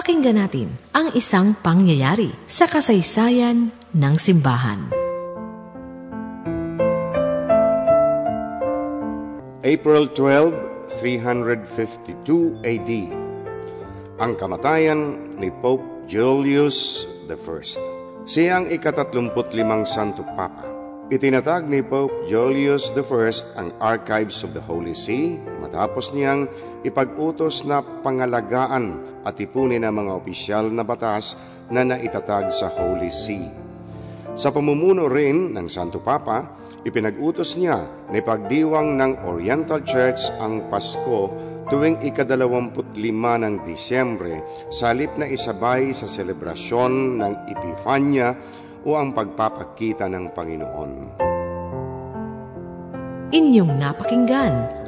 Pakinggan natin ang isang pangyayari sa kasaysayan ng simbahan. April 12, 352 AD Ang kamatayan ni Pope Julius I Siya ang ikatatlumput limang Santo Papa. Itinatag ni Pope Julius I ang Archives of the Holy See matapos niyang ipag-utos na pangalagaan at ipunin ang mga opisyal na batas na naitatag sa Holy See. Sa pamumuno rin ng Santo Papa, ipinag-utos niya na ipagdiwang ng Oriental Church ang Pasko tuwing ikadalawamput lima ng Disyembre sa halip na isabay sa selebrasyon ng Epifanya o ang pagpapakita ng Panginoon. Inyong napakinggan